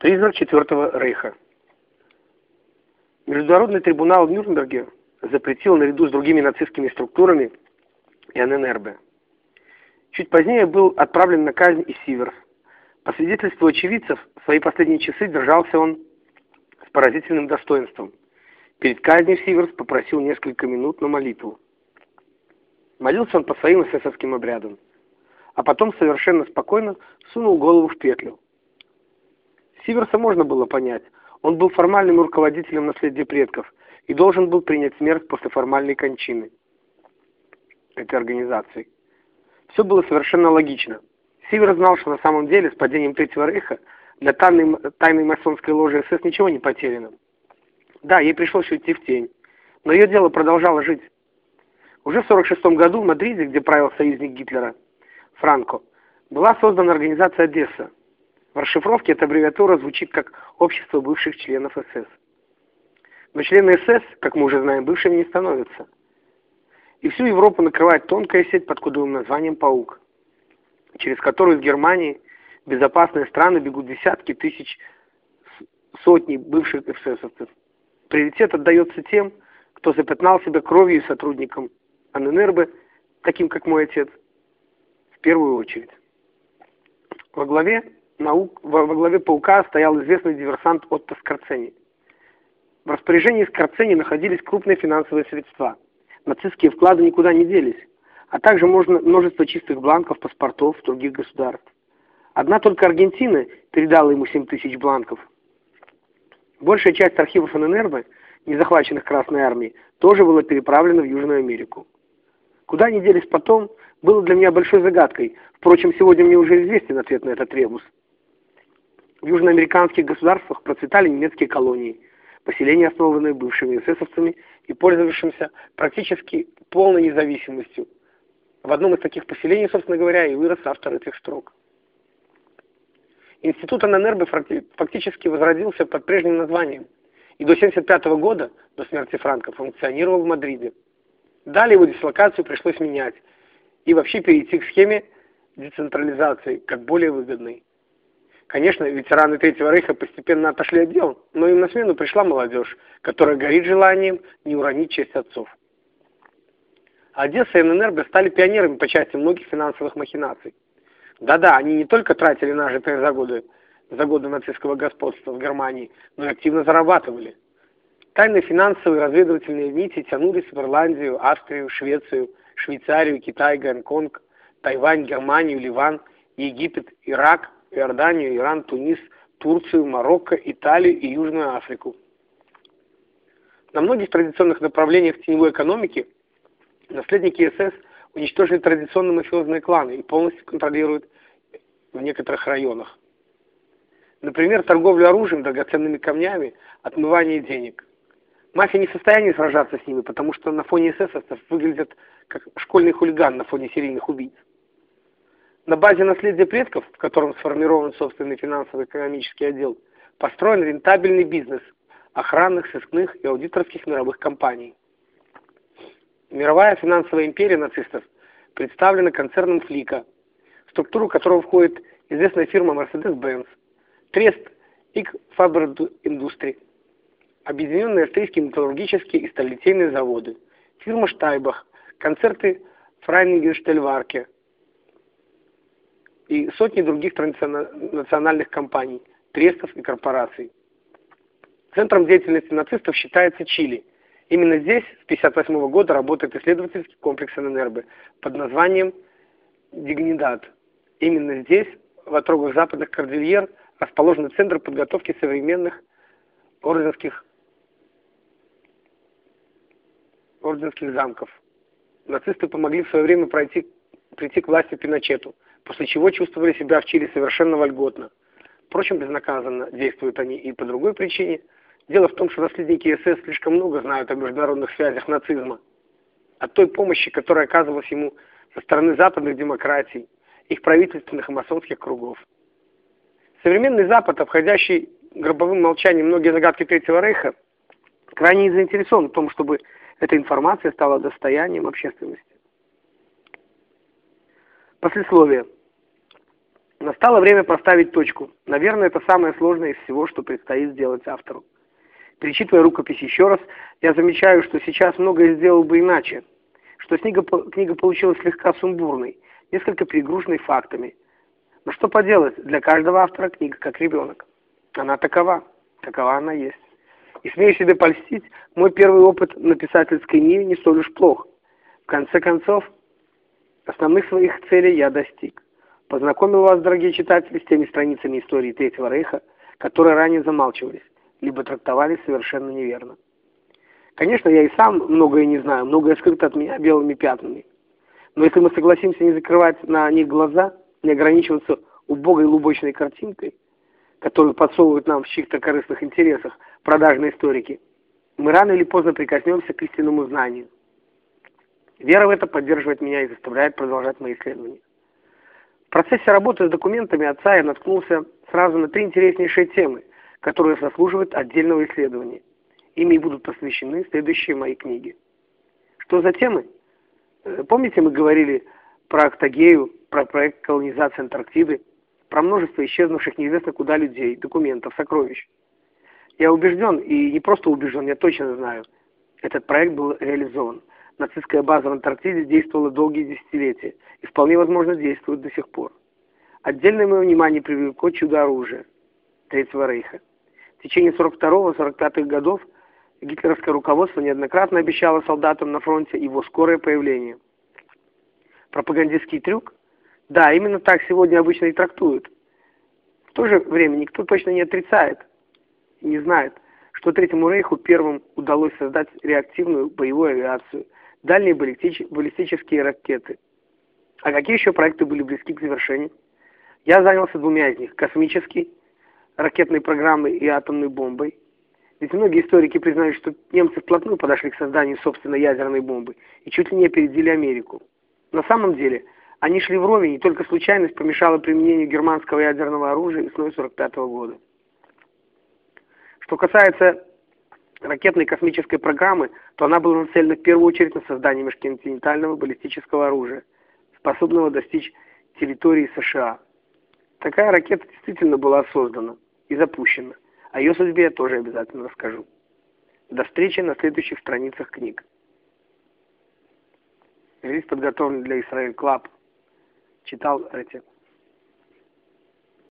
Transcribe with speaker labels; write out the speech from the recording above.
Speaker 1: Призрак Четвертого Рейха. Международный трибунал в Нюрнберге запретил наряду с другими нацистскими структурами и ННРБ. Чуть позднее был отправлен на казнь и Сиверс. По свидетельству очевидцев, в свои последние часы держался он с поразительным достоинством. Перед казнью Сиверс попросил несколько минут на молитву. Молился он по своим эсэсовским обрядам, а потом совершенно спокойно сунул голову в петлю. Сиверса можно было понять. Он был формальным руководителем наследия предков и должен был принять смерть после формальной кончины этой организации. Все было совершенно логично. Сивер знал, что на самом деле с падением Третьего Рейха для тайной, тайной масонской ложи СС ничего не потеряно. Да, ей пришлось уйти в тень, но ее дело продолжало жить. Уже в 1946 году в Мадриде, где правил союзник Гитлера, Франко, была создана организация Одесса, в расшифровке эта аббревиатура звучит как «Общество бывших членов СС». Но члены СС, как мы уже знаем, бывшими не становятся. И всю Европу накрывает тонкая сеть под кодовым названием «Паук», через которую из Германии в безопасные страны бегут десятки тысяч, сотни бывших эсэсовцев. Приоритет отдается тем, кто запятнал себя кровью сотрудникам АННРБ, таким как мой отец, в первую очередь. Во главе наук, во, во главе «Паука» стоял известный диверсант Отто Скорцени. В распоряжении Скорцени находились крупные финансовые средства. Нацистские вклады никуда не делись, а также можно, множество чистых бланков паспортов других государств. Одна только Аргентина передала ему 7 тысяч бланков. Большая часть архивов ННРБ, не захваченных Красной Армией, тоже была переправлена в Южную Америку. Куда они делись потом, было для меня большой загадкой. Впрочем, сегодня мне уже известен ответ на этот ребус. В южноамериканских государствах процветали немецкие колонии, поселения, основанные бывшими эсэсовцами и пользовавшимся практически полной независимостью. В одном из таких поселений, собственно говоря, и вырос автор этих строк. Институт ННРБ фактически возродился под прежним названием и до 1975 года, до смерти Франка, функционировал в Мадриде. Далее его дислокацию пришлось менять и вообще перейти к схеме децентрализации, как более выгодной. Конечно, ветераны Третьего Рейха постепенно отошли от дел, но им на смену пришла молодежь, которая горит желанием не уронить честь отцов. Одесса и ННРБ стали пионерами по части многих финансовых махинаций. Да-да, они не только тратили нажитые за годы, за годы нацистского господства в Германии, но и активно зарабатывали. Тайные финансовые разведывательные нити тянулись в Ирландию, Австрию, Швецию, Швейцарию, Китай, Гонконг, Тайвань, Германию, Ливан, Египет, Ирак – Иорданию, Иран, Тунис, Турцию, Марокко, Италию и Южную Африку. На многих традиционных направлениях теневой экономики наследники СС уничтожили традиционные мафиозные кланы и полностью контролируют в некоторых районах. Например, торговлю оружием, драгоценными камнями, отмывание денег. Мафия не в состоянии сражаться с ними, потому что на фоне эсэсовцев выглядят как школьный хулиган на фоне серийных убийц. На базе наследия предков, в котором сформирован собственный финансово-экономический отдел, построен рентабельный бизнес охранных, сыскных и аудиторских мировых компаний. Мировая финансовая империя нацистов представлена концерном Флика, в структуру которого входит известная фирма Mercedes-Benz, Трест Ик Фабер Индустри, объединенные австрийские металлургические и сталелитейные заводы, фирма Штайбах, концерты Фрайнингенштельварке, и сотни других национальных компаний, трестов и корпораций. Центром деятельности нацистов считается Чили. Именно здесь с 1958 года работает исследовательский комплекс ННРБ под названием Дигнидад. Именно здесь, в отрогах западных кордильер, расположен центр подготовки современных орденских, орденских замков. Нацисты помогли в свое время пройти, прийти к власти Пиночету – после чего чувствовали себя в Чили совершенно вольготно. Впрочем, безнаказанно действуют они и по другой причине. Дело в том, что наследники СС слишком много знают о международных связях нацизма, о той помощи, которая оказывалась ему со стороны западных демократий, их правительственных и масонских кругов. Современный Запад, обходящий гробовым молчанием многие загадки Третьего Рейха, крайне не заинтересован в том, чтобы эта информация стала достоянием общественности. Послесловие. Настало время поставить точку. Наверное, это самое сложное из всего, что предстоит сделать автору. Перечитывая рукопись еще раз, я замечаю, что сейчас многое сделал бы иначе, что книга, книга получилась слегка сумбурной, несколько перегруженной фактами. Но что поделать, для каждого автора книга как ребенок. Она такова, такова она есть. И смею себе польстить, мой первый опыт на писательской ниве не столь уж плох. В конце концов, основных своих целей я достиг. Познакомил вас, дорогие читатели, с теми страницами истории Третьего Рейха, которые ранее замалчивались, либо трактовались совершенно неверно. Конечно, я и сам многое не знаю, многое скрыто от меня белыми пятнами. Но если мы согласимся не закрывать на них глаза, не ограничиваться убогой лубочной картинкой, которую подсовывают нам в чьих-то корыстных интересах продажные историки, мы рано или поздно прикоснемся к истинному знанию. Вера в это поддерживает меня и заставляет продолжать мои исследования. В процессе работы с документами отца я наткнулся сразу на три интереснейшие темы, которые заслуживают отдельного исследования. Ими будут посвящены следующие мои книги. Что за темы? Э, помните, мы говорили про Актагею, про проект колонизации Антарктиды, про множество исчезнувших неизвестно куда людей, документов, сокровищ. Я убежден, и не просто убежден, я точно знаю, этот проект был реализован. Нацистская база в Антарктиде действовала долгие десятилетия и вполне возможно действует до сих пор. Отдельное мое внимание привлекло чудо оружия Третьего Рейха. В течение 42-45 годов гитлеровское руководство неоднократно обещало солдатам на фронте его скорое появление. Пропагандистский трюк? Да, именно так сегодня обычно и трактуют. В то же время никто точно не отрицает и не знает, что Третьему Рейху первым удалось создать реактивную боевую авиацию – дальние баллистические ракеты. А какие еще проекты были близки к завершению? Я занялся двумя из них. Космический, ракетной программой и атомной бомбой. Ведь многие историки признают, что немцы вплотную подошли к созданию собственной ядерной бомбы и чуть ли не опередили Америку. На самом деле, они шли вровень, и только случайность помешала применению германского ядерного оружия весной 45 -го года. Что касается ракетной космической программы, то она была нацелена в первую очередь на создание межконтинентального баллистического оружия, способного достичь территории США. Такая ракета действительно была создана и запущена. О ее судьбе я тоже обязательно расскажу. До встречи на следующих страницах книг. Релиз подготовлен для Israel Club. Читал эти